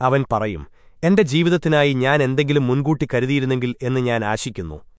അവൻ പറയും എന്റെ ജീവിതത്തിനായി ഞാൻ എന്തെങ്കിലും മുൻകൂട്ടി കരുതിയിരുന്നെങ്കിൽ എന്ന് ഞാൻ ആശിക്കുന്നു.